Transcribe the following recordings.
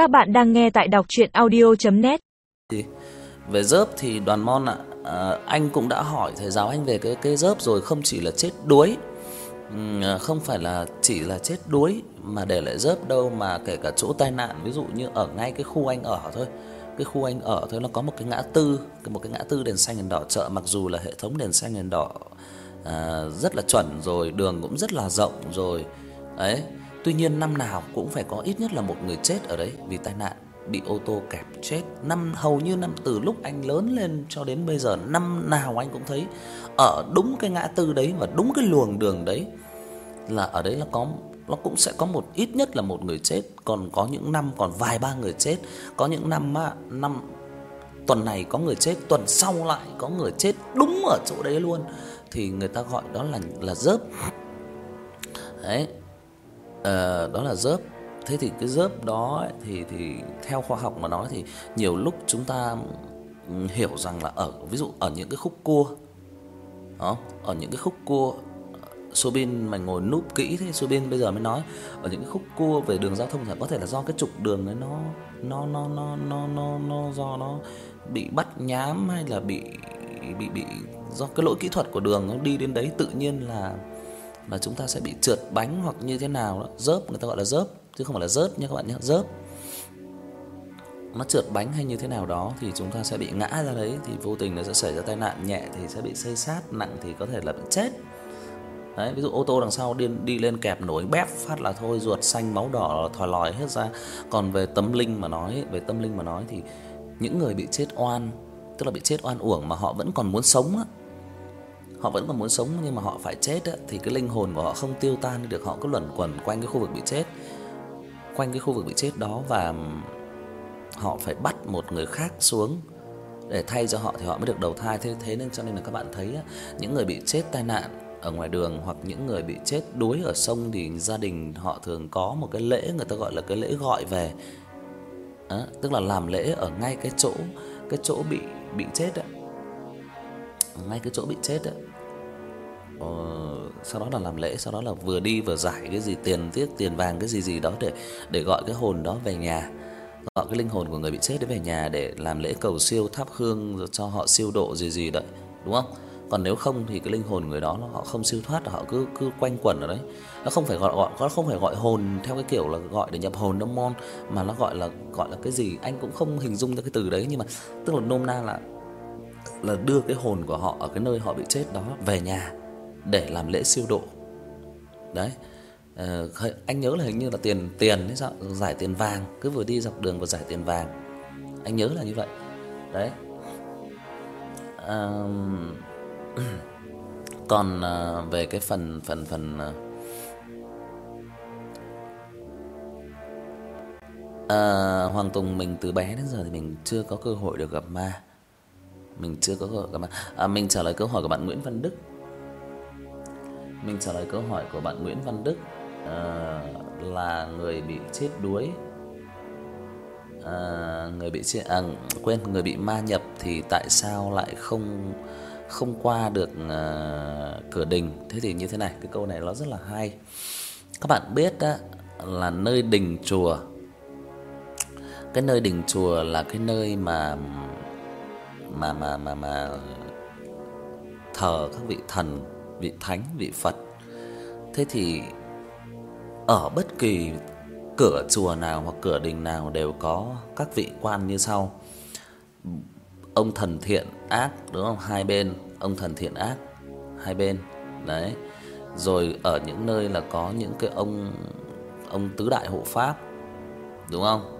Các bạn đang nghe tại đọc audio net về dớp thì đoàn mon ạ, à, anh cũng đã hỏi thầy giáo anh về cái cái dớp rồi không chỉ là chết đuối. À, không phải là chỉ là chết đuối mà để lại dớp đâu mà kể cả chỗ tai nạn, ví dụ như ở ngay cái khu anh ở thôi. Cái khu anh ở thôi nó có một cái ngã tư, một cái ngã tư đèn xanh đèn đỏ chợ mặc dù là hệ thống đèn xanh đèn đỏ à, rất là chuẩn rồi, đường cũng rất là rộng rồi. Đấy, tuy nhiên năm nào cũng phải có ít nhất là một người chết ở đấy vì tai nạn bị ô tô kẹp chết. Năm hầu như năm từ lúc anh lớn lên cho đến bây giờ năm nào anh cũng thấy ở đúng cái ngã tư đấy và đúng cái luồng đường đấy là ở đấy là có nó cũng sẽ có một ít nhất là một người chết, còn có những năm còn vài ba người chết, có những năm á năm tuần này có người chết, tuần sau lại có người chết đúng ở chỗ đấy luôn thì người ta gọi đó là là dớp. Đấy à, đó là dớp. Thế thì cái dớp đó ấy, thì thì theo khoa học mà nói thì nhiều lúc chúng ta hiểu rằng là ở ví dụ ở những cái khúc cua đó, ở những cái khúc cua Sobin mà ngồi núp kỹ thế Sobin bây giờ mới nói ở những cái khúc cua về đường giao thông thì có thể là do cái trục đường đấy nó nó nó nó nó nó nó do nó bị bắt nhám hay là bị bị bị do cái lỗi kỹ thuật của đường nó đi đến đấy tự nhiên là là chúng ta sẽ bị trượt bánh hoặc như thế nào đó, rớp người ta gọi là rớp chứ không phải là rớt nha các bạn nhé, rớp. Nó trượt bánh hay như thế nào đó thì chúng ta sẽ bị ngã ra đấy thì vô tình nó sẽ xảy ra tai nạn nhẹ thì sẽ bị xây sát, nặng thì có thể là bị chết. Đấy, ví dụ ô tô đằng sau đi đi lên kẹp nổi bép phát là thôi ruột xanh máu đỏ thòi lòi hết ra. Còn về tâm linh mà nói, về tâm linh mà nói thì những người bị chết oan, tức là bị chết oan uổng mà họ vẫn còn muốn sống á. Họ vẫn còn muốn sống nhưng mà họ phải chết á thì cái linh hồn của họ không tiêu tan được, họ cứ luẩn quẩn quanh cái khu vực bị chết. Quanh cái khu vực bị chết đó và họ phải bắt một người khác xuống để thay cho họ thì họ mới được đầu thai thế thế nên cho nên là các bạn thấy á, những người bị chết tai nạn ở ngoài đường hoặc những người bị chết đuối ở sông thì gia đình họ thường có một cái lễ người ta gọi là cái lễ gọi về. Đó, tức là làm lễ ở ngay cái chỗ cái chỗ bị bị chết ạ. Ngay cái chỗ bị chết ạ Ờ, sau đó là làm lễ, sau đó là vừa đi vừa giải cái gì tiền tiếc tiền vàng cái gì gì đó để để gọi cái hồn đó về nhà. Gọi cái linh hồn của người bị chết đấy về nhà để làm lễ cầu siêu thắp hương rồi cho họ siêu độ gì gì đấy, đúng không? Còn nếu không thì cái linh hồn người đó nó họ không siêu thoát họ cứ cứ quanh quẩn ở đấy. Nó không phải gọi gọi nó không phải gọi hồn theo cái kiểu là gọi để nhập hồn đâu mon mà nó gọi là gọi là cái gì anh cũng không hình dung ra cái từ đấy nhưng mà tức là nôm na là là đưa cái hồn của họ ở cái nơi họ bị chết đó về nhà để làm lễ siêu độ. Đấy. Ờ, anh nhớ là hình như là tiền tiền hay sao, giải tiền vàng, cứ vừa đi dọc đường vừa giải tiền vàng. Anh nhớ là như vậy. Đấy. À, còn à, về cái phần phần phần à, Hoàng Tùng mình từ bé đến giờ thì mình chưa có cơ hội được gặp ma. Mình chưa có cơ hội gặp ma. À, mình trả lời câu hỏi của bạn Nguyễn Văn Đức. Mình trả lời câu hỏi của bạn Nguyễn Văn Đức à, là người bị chết đuối. À, người bị chết à quên, người bị ma nhập thì tại sao lại không không qua được à, cửa đình. Thế thì như thế này, cái câu này nó rất là hay. Các bạn biết á là nơi đình chùa cái nơi đình chùa là cái nơi mà mà mà mà mà thờ các vị thần, vị thánh, vị Phật. Thế thì ở bất kỳ cửa chùa nào hoặc cửa đình nào đều có các vị quan như sau ông thần thiện ác đúng không? Hai bên, ông thần thiện ác hai bên. Đấy. Rồi ở những nơi là có những cái ông ông tứ đại hộ pháp. Đúng không?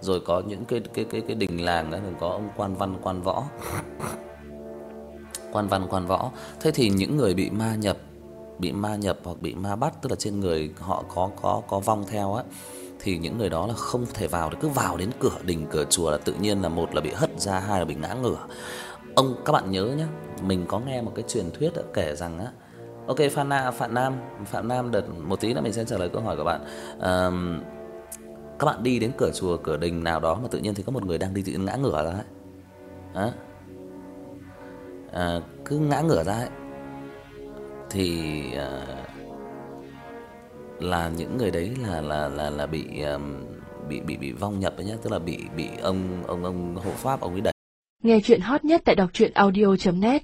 Rồi có những cái cái cái cái đình làng đó thường có ông quan văn quan võ. Quan văn quan võ. Thế thì những người bị ma nhập, bị ma nhập hoặc bị ma bắt tức là trên người họ có có có vong theo á thì những người đó là không thể vào được, cứ vào đến cửa đình cửa chùa là tự nhiên là một là bị hất ra, hai là bị ngã ngửa. Ông các bạn nhớ nhé, mình có nghe một cái truyền thuyết đã kể rằng á Ok Phan Na, Phạm Nam, Phạm Nam đợt một tí nữa mình sẽ trả lời câu hỏi của bạn. Ờm um, các bạn đi đến cửa chùa, cửa đình nào đó mà tự nhiên thì có một người đang đi tự ngã ngửa ra ấy. Đó. À, cứ ngã ngửa ra ấy. Thì à, là những người đấy là là là là bị um, bị bị bị vong nhập ấy nhá, tức là bị bị ông ông ông hộ pháp ông ấy đẩy. Nghe chuyện hot nhất tại đọc truyện audio net